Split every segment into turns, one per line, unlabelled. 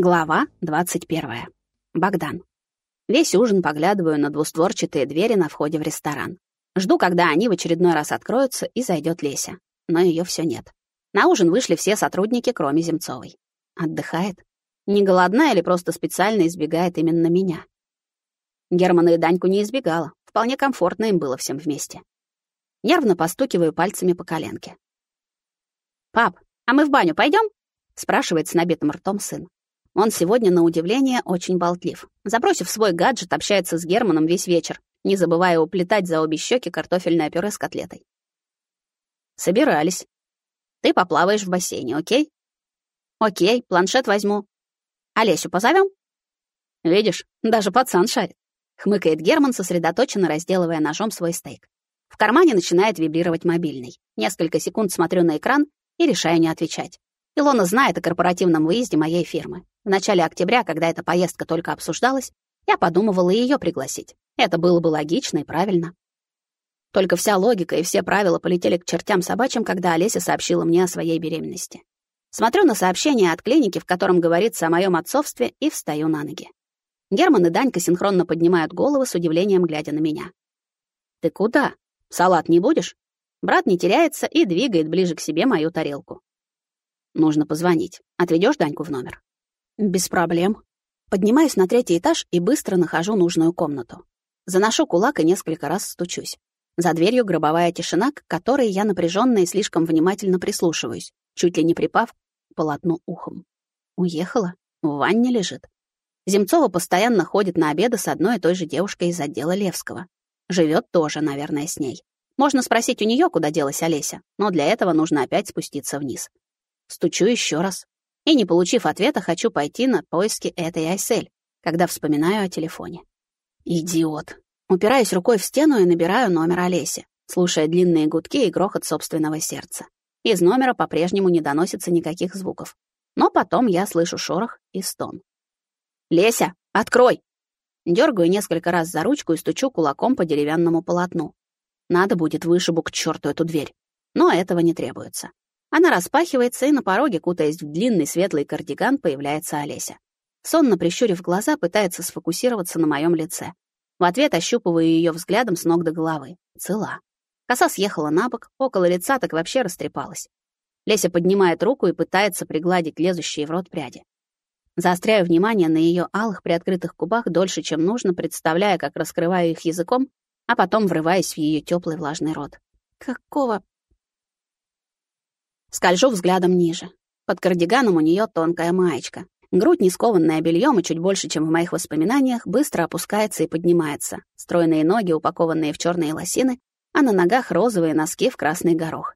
Глава 21. Богдан. Весь ужин поглядываю на двустворчатые двери на входе в ресторан. Жду, когда они в очередной раз откроются и зайдет Леся. Но ее все нет. На ужин вышли все сотрудники, кроме Земцовой. Отдыхает? Не голодна или просто специально избегает именно меня? Германа и Даньку не избегала. Вполне комфортно им было всем вместе. Нервно постукиваю пальцами по коленке. «Пап, а мы в баню пойдем? спрашивает с набитым ртом сын. Он сегодня, на удивление, очень болтлив. Забросив свой гаджет, общается с Германом весь вечер, не забывая уплетать за обе щеки картофельное пюре с котлетой. Собирались. Ты поплаваешь в бассейне, окей? Окей, планшет возьму. Олесю позовем? Видишь, даже пацан шарит. Хмыкает Герман, сосредоточенно разделывая ножом свой стейк. В кармане начинает вибрировать мобильный. Несколько секунд смотрю на экран и решаю не отвечать. Илона знает о корпоративном выезде моей фирмы. В начале октября, когда эта поездка только обсуждалась, я подумывала ее пригласить. Это было бы логично и правильно. Только вся логика и все правила полетели к чертям собачьим, когда Олеся сообщила мне о своей беременности. Смотрю на сообщение от клиники, в котором говорится о моем отцовстве, и встаю на ноги. Герман и Данька синхронно поднимают головы с удивлением, глядя на меня. «Ты куда? Салат не будешь?» Брат не теряется и двигает ближе к себе мою тарелку. «Нужно позвонить. Отведешь Даньку в номер?» Без проблем. Поднимаюсь на третий этаж и быстро нахожу нужную комнату. Заношу кулак и несколько раз стучусь. За дверью гробовая тишина, к которой я напряженно и слишком внимательно прислушиваюсь, чуть ли не припав к полотну ухом. Уехала? В ванне лежит. Земцова постоянно ходит на обеды с одной и той же девушкой из отдела Левского. Живет тоже, наверное, с ней. Можно спросить у нее, куда делась Олеся, но для этого нужно опять спуститься вниз. Стучу еще раз, и, не получив ответа, хочу пойти на поиски этой Айсель, когда вспоминаю о телефоне. Идиот. Упираюсь рукой в стену и набираю номер Олеси, слушая длинные гудки и грохот собственного сердца. Из номера по-прежнему не доносится никаких звуков. Но потом я слышу шорох и стон. «Леся, открой!» Дергаю несколько раз за ручку и стучу кулаком по деревянному полотну. Надо будет вышибу к черту эту дверь. Но этого не требуется. Она распахивается, и на пороге, кутаясь в длинный светлый кардиган, появляется Олеся. Сонно прищурив глаза, пытается сфокусироваться на моем лице. В ответ ощупываю ее взглядом с ног до головы. Цела. Коса съехала на бок, около лица так вообще растрепалась. Леся поднимает руку и пытается пригладить лезущие в рот пряди. Заостряю внимание на ее алых приоткрытых губах дольше, чем нужно, представляя, как раскрываю их языком, а потом врываясь в ее теплый влажный рот. Какого Скольжу взглядом ниже. Под кардиганом у нее тонкая маечка. Грудь, не скованная бельем и чуть больше, чем в моих воспоминаниях, быстро опускается и поднимается. Стройные ноги, упакованные в черные лосины, а на ногах розовые носки в красный горох.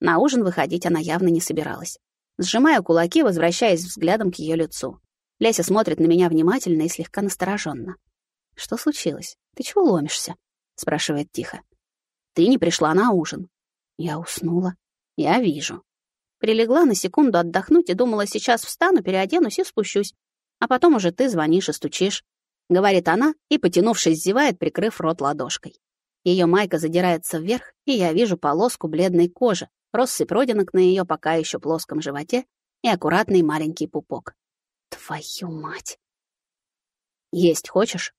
На ужин выходить она явно не собиралась. Сжимаю кулаки, возвращаясь взглядом к ее лицу. Леся смотрит на меня внимательно и слегка настороженно. «Что случилось? Ты чего ломишься?» — спрашивает тихо. «Ты не пришла на ужин». Я уснула. «Я вижу». Прилегла на секунду отдохнуть и думала, сейчас встану, переоденусь и спущусь. А потом уже ты звонишь и стучишь. Говорит она и, потянувшись, зевает, прикрыв рот ладошкой. Ее майка задирается вверх, и я вижу полоску бледной кожи, россыпь родинок на ее пока еще плоском животе и аккуратный маленький пупок. Твою мать! Есть хочешь?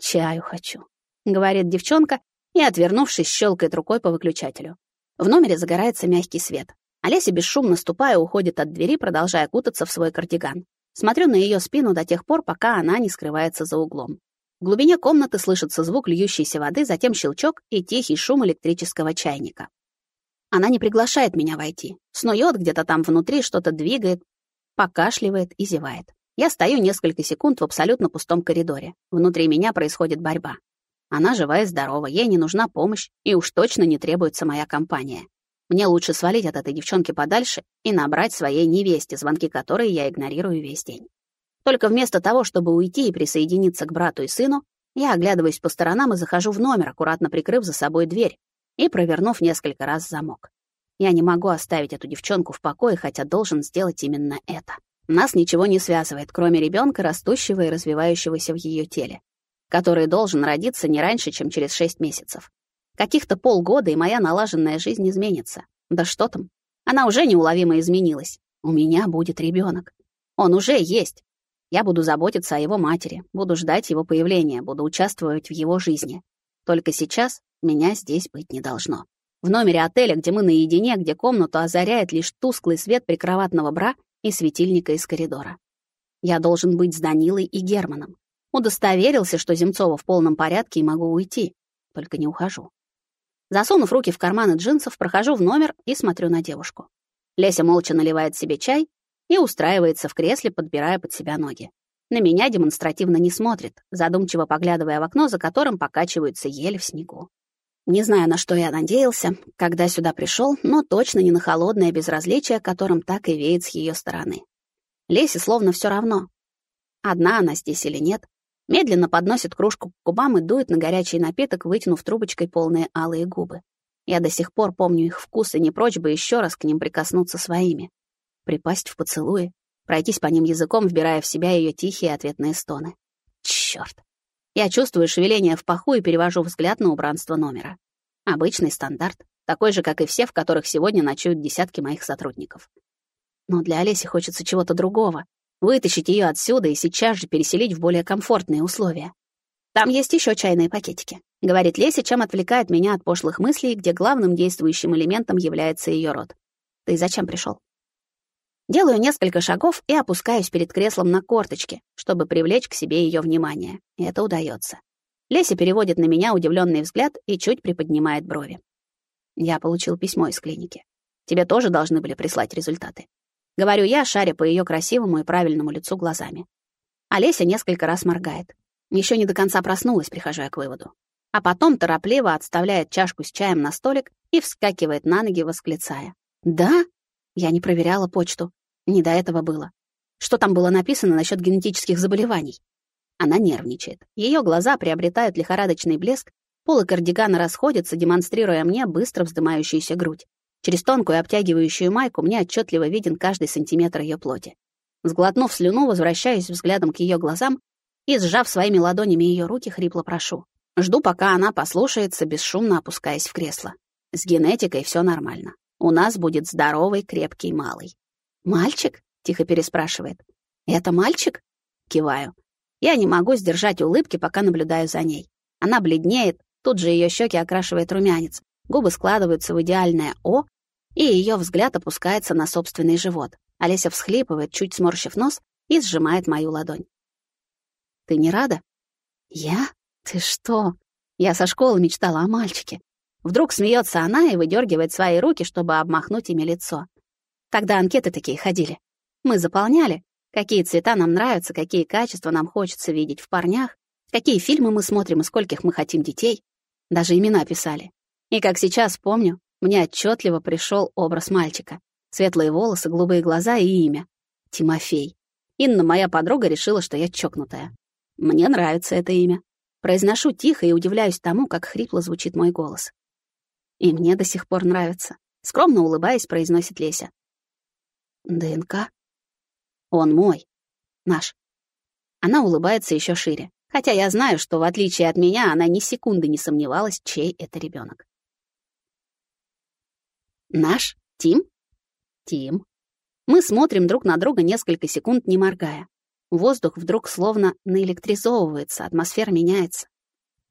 Чаю хочу, говорит девчонка и, отвернувшись, щелкает рукой по выключателю. В номере загорается мягкий свет. Олеся, бесшумно ступая, уходит от двери, продолжая кутаться в свой кардиган. Смотрю на ее спину до тех пор, пока она не скрывается за углом. В глубине комнаты слышится звук льющейся воды, затем щелчок и тихий шум электрического чайника. Она не приглашает меня войти. Снует где-то там внутри, что-то двигает, покашливает и зевает. Я стою несколько секунд в абсолютно пустом коридоре. Внутри меня происходит борьба. Она жива и здорова, ей не нужна помощь, и уж точно не требуется моя компания. Мне лучше свалить от этой девчонки подальше и набрать своей невесте, звонки которой я игнорирую весь день. Только вместо того, чтобы уйти и присоединиться к брату и сыну, я оглядываюсь по сторонам и захожу в номер, аккуратно прикрыв за собой дверь и провернув несколько раз замок. Я не могу оставить эту девчонку в покое, хотя должен сделать именно это. Нас ничего не связывает, кроме ребенка, растущего и развивающегося в ее теле, который должен родиться не раньше, чем через шесть месяцев. Каких-то полгода, и моя налаженная жизнь изменится. Да что там? Она уже неуловимо изменилась. У меня будет ребенок. Он уже есть. Я буду заботиться о его матери, буду ждать его появления, буду участвовать в его жизни. Только сейчас меня здесь быть не должно. В номере отеля, где мы наедине, где комнату озаряет лишь тусклый свет прикроватного бра и светильника из коридора. Я должен быть с Данилой и Германом. Удостоверился, что Земцова в полном порядке и могу уйти. Только не ухожу. Засунув руки в карманы джинсов, прохожу в номер и смотрю на девушку. Леся молча наливает себе чай и устраивается в кресле, подбирая под себя ноги. На меня демонстративно не смотрит, задумчиво поглядывая в окно, за которым покачиваются ели в снегу. Не знаю, на что я надеялся, когда сюда пришел, но точно не на холодное безразличие, которым так и веет с ее стороны. Лесе словно все равно. Одна она здесь или нет. Медленно подносит кружку к губам и дует на горячий напиток, вытянув трубочкой полные алые губы. Я до сих пор помню их вкус и не прочь бы еще раз к ним прикоснуться своими припасть в поцелуи, пройтись по ним языком, вбирая в себя ее тихие ответные стоны. Чёрт. Я чувствую шевеление в паху и перевожу взгляд на убранство номера. Обычный стандарт, такой же, как и все, в которых сегодня ночуют десятки моих сотрудников. Но для Олеси хочется чего-то другого. Вытащить ее отсюда и сейчас же переселить в более комфортные условия. Там есть еще чайные пакетики. Говорит Леся, чем отвлекает меня от пошлых мыслей, где главным действующим элементом является ее род. Ты зачем пришел? Делаю несколько шагов и опускаюсь перед креслом на корточки, чтобы привлечь к себе ее внимание. Это удается. Леся переводит на меня удивленный взгляд и чуть приподнимает брови. Я получил письмо из клиники. Тебе тоже должны были прислать результаты. Говорю я, шаря по ее красивому и правильному лицу глазами. Олеся несколько раз моргает. Еще не до конца проснулась, прихожу я к выводу. А потом торопливо отставляет чашку с чаем на столик и вскакивает на ноги, восклицая. «Да? Я не проверяла почту. Не до этого было. Что там было написано насчет генетических заболеваний? Она нервничает. Ее глаза приобретают лихорадочный блеск, полы кардигана расходятся, демонстрируя мне быстро вздымающуюся грудь. Через тонкую обтягивающую майку мне отчетливо виден каждый сантиметр ее плоти. Сглотнув слюну, возвращаюсь взглядом к ее глазам и, сжав своими ладонями ее руки, хрипло прошу. Жду, пока она послушается, бесшумно опускаясь в кресло. С генетикой все нормально. У нас будет здоровый, крепкий малый. «Мальчик?» — тихо переспрашивает. «Это мальчик?» — киваю. Я не могу сдержать улыбки, пока наблюдаю за ней. Она бледнеет, тут же ее щеки окрашивает румянец, губы складываются в идеальное «О», и ее взгляд опускается на собственный живот. Олеся всхлипывает, чуть сморщив нос, и сжимает мою ладонь. «Ты не рада?» «Я? Ты что?» Я со школы мечтала о мальчике. Вдруг смеется она и выдергивает свои руки, чтобы обмахнуть ими лицо. Тогда анкеты такие ходили. Мы заполняли, какие цвета нам нравятся, какие качества нам хочется видеть в парнях, какие фильмы мы смотрим и скольких мы хотим детей. Даже имена писали. И как сейчас помню, мне отчетливо пришел образ мальчика. Светлые волосы, голубые глаза и имя. Тимофей. Инна, моя подруга, решила, что я чокнутая. Мне нравится это имя. Произношу тихо и удивляюсь тому, как хрипло звучит мой голос. И мне до сих пор нравится. Скромно улыбаясь, произносит Леся. ДНК? Он мой. Наш. Она улыбается еще шире, хотя я знаю, что в отличие от меня она ни секунды не сомневалась, чей это ребенок. Наш? Тим? Тим. Мы смотрим друг на друга несколько секунд, не моргая. Воздух вдруг словно наэлектризовывается, атмосфера меняется.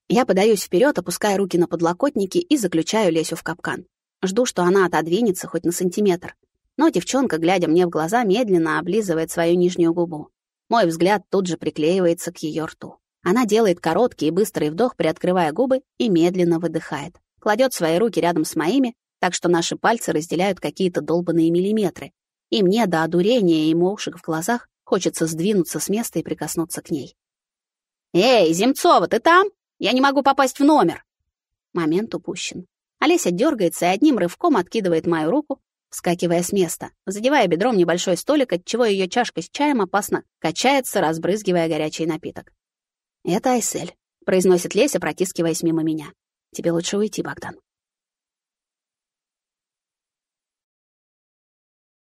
Я подаюсь вперед, опуская руки на подлокотники и заключаю Лесю в капкан. Жду, что она отодвинется хоть на сантиметр. Но девчонка, глядя мне в глаза, медленно облизывает свою нижнюю губу. Мой взгляд тут же приклеивается к ее рту. Она делает короткий и быстрый вдох, приоткрывая губы, и медленно выдыхает. Кладет свои руки рядом с моими, так что наши пальцы разделяют какие-то долбанные миллиметры. И мне до одурения и мушек в глазах хочется сдвинуться с места и прикоснуться к ней. «Эй, Земцова, ты там? Я не могу попасть в номер!» Момент упущен. Олеся дергается и одним рывком откидывает мою руку, вскакивая с места, задевая бедром небольшой столик, отчего ее чашка с чаем опасно качается, разбрызгивая горячий напиток. «Это Айсель», — произносит Леся, протискиваясь мимо меня. «Тебе лучше уйти, Богдан».